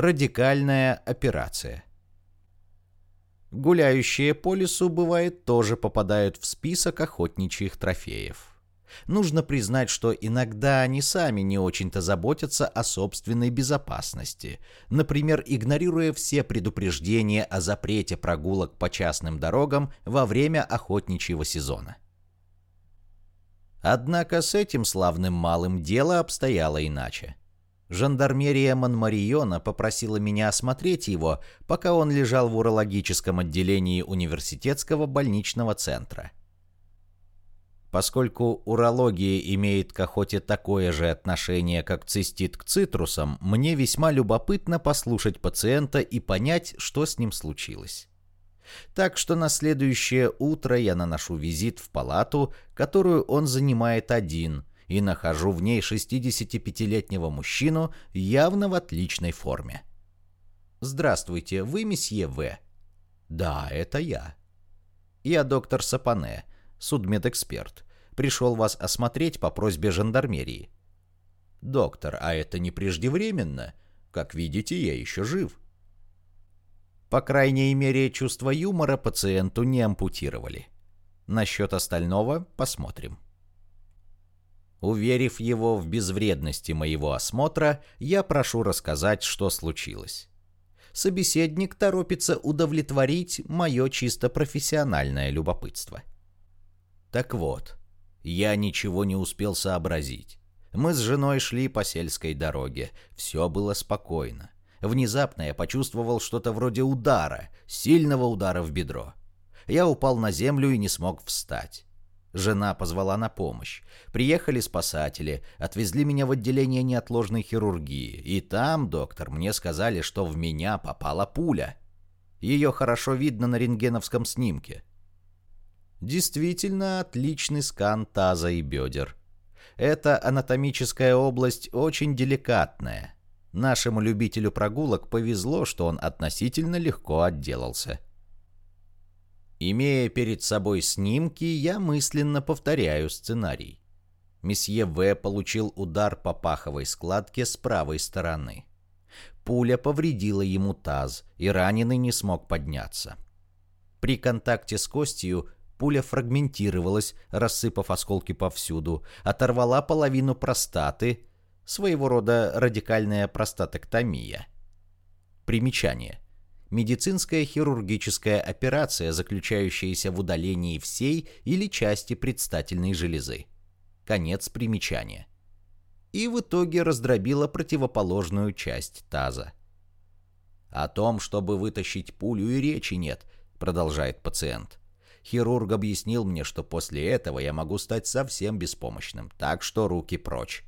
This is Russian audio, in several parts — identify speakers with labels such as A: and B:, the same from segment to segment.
A: Радикальная операция. Гуляющие по лесу, бывает, тоже попадают в список охотничьих трофеев. Нужно признать, что иногда они сами не очень-то заботятся о собственной безопасности, например, игнорируя все предупреждения о запрете прогулок по частным дорогам во время охотничьего сезона. Однако с этим славным малым дело обстояло иначе. Жандармерия Монмариона попросила меня осмотреть его, пока он лежал в урологическом отделении университетского больничного центра. Поскольку урология имеет к охоте такое же отношение, как цистит к цитрусам, мне весьма любопытно послушать пациента и понять, что с ним случилось. Так что на следующее утро я наношу визит в палату, которую он занимает один, и нахожу в ней 65-летнего мужчину явно в отличной форме. «Здравствуйте, вы месье В?» «Да, это я». «Я доктор Сапане, судмедэксперт. Пришел вас осмотреть по просьбе жандармерии». «Доктор, а это не преждевременно? Как видите, я еще жив». По крайней мере, чувство юмора пациенту не ампутировали. Насчет остального посмотрим. Уверив его в безвредности моего осмотра, я прошу рассказать, что случилось. Собеседник торопится удовлетворить мое чисто профессиональное любопытство. Так вот, я ничего не успел сообразить. Мы с женой шли по сельской дороге. Все было спокойно. Внезапно я почувствовал что-то вроде удара, сильного удара в бедро. Я упал на землю и не смог встать. Жена позвала на помощь. Приехали спасатели, отвезли меня в отделение неотложной хирургии. И там, доктор, мне сказали, что в меня попала пуля. Ее хорошо видно на рентгеновском снимке. Действительно отличный скан таза и бедер. Эта анатомическая область очень деликатная. Нашему любителю прогулок повезло, что он относительно легко отделался. Имея перед собой снимки, я мысленно повторяю сценарий. Месье В. получил удар по паховой складке с правой стороны. Пуля повредила ему таз, и раненый не смог подняться. При контакте с костью пуля фрагментировалась, рассыпав осколки повсюду, оторвала половину простаты, своего рода радикальная простатоктомия. Примечание – медицинская хирургическая операция, заключающаяся в удалении всей или части предстательной железы. Конец примечания. И в итоге раздробила противоположную часть таза. «О том, чтобы вытащить пулю, и речи нет», — продолжает пациент. Хирург объяснил мне, что после этого я могу стать совсем беспомощным, так что руки прочь.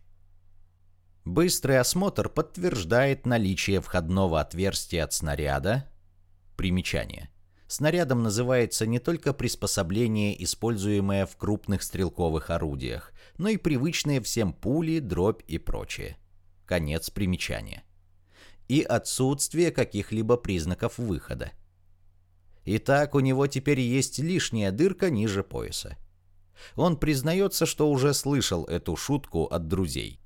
A: Быстрый осмотр подтверждает наличие входного отверстия от снаряда. Примечание. Снарядом называется не только приспособление, используемое в крупных стрелковых орудиях, но и привычные всем пули, дробь и прочее. Конец примечания. И отсутствие каких-либо признаков выхода. Итак, у него теперь есть лишняя дырка ниже пояса. Он признается, что уже слышал эту шутку от друзей.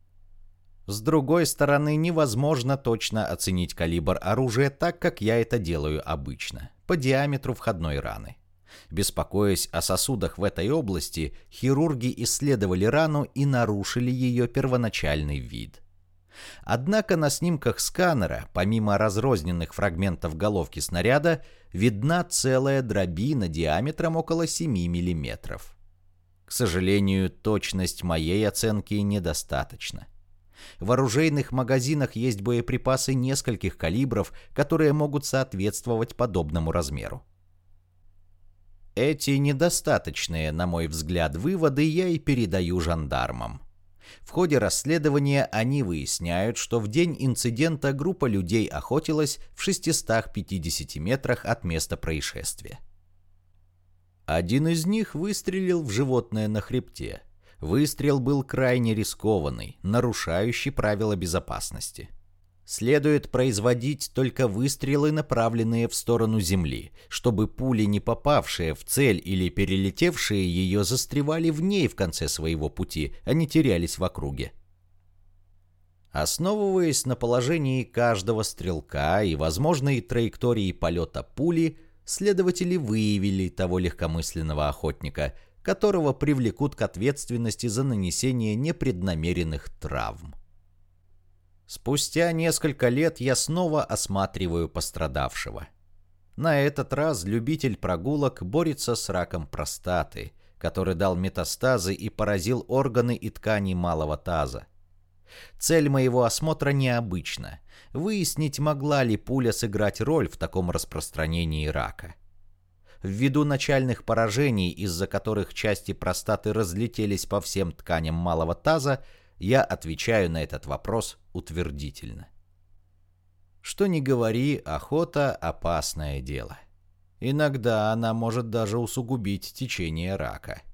A: С другой стороны, невозможно точно оценить калибр оружия так, как я это делаю обычно, по диаметру входной раны. Беспокоясь о сосудах в этой области, хирурги исследовали рану и нарушили ее первоначальный вид. Однако на снимках сканера, помимо разрозненных фрагментов головки снаряда, видна целая дробина диаметром около 7 мм. К сожалению, точность моей оценки недостаточна. В оружейных магазинах есть боеприпасы нескольких калибров, которые могут соответствовать подобному размеру. Эти недостаточные, на мой взгляд, выводы я и передаю жандармам. В ходе расследования они выясняют, что в день инцидента группа людей охотилась в 650 метрах от места происшествия. Один из них выстрелил в животное на хребте – Выстрел был крайне рискованный, нарушающий правила безопасности. Следует производить только выстрелы, направленные в сторону Земли, чтобы пули, не попавшие в цель или перелетевшие ее, застревали в ней в конце своего пути, а не терялись в округе. Основываясь на положении каждого стрелка и возможной траектории полета пули, следователи выявили того легкомысленного охотника, которого привлекут к ответственности за нанесение непреднамеренных травм. Спустя несколько лет я снова осматриваю пострадавшего. На этот раз любитель прогулок борется с раком простаты, который дал метастазы и поразил органы и ткани малого таза. Цель моего осмотра необычна – выяснить, могла ли пуля сыграть роль в таком распространении рака. Ввиду начальных поражений, из-за которых части простаты разлетелись по всем тканям малого таза, я отвечаю на этот вопрос утвердительно. Что ни говори, охота – опасное дело. Иногда она может даже усугубить течение рака –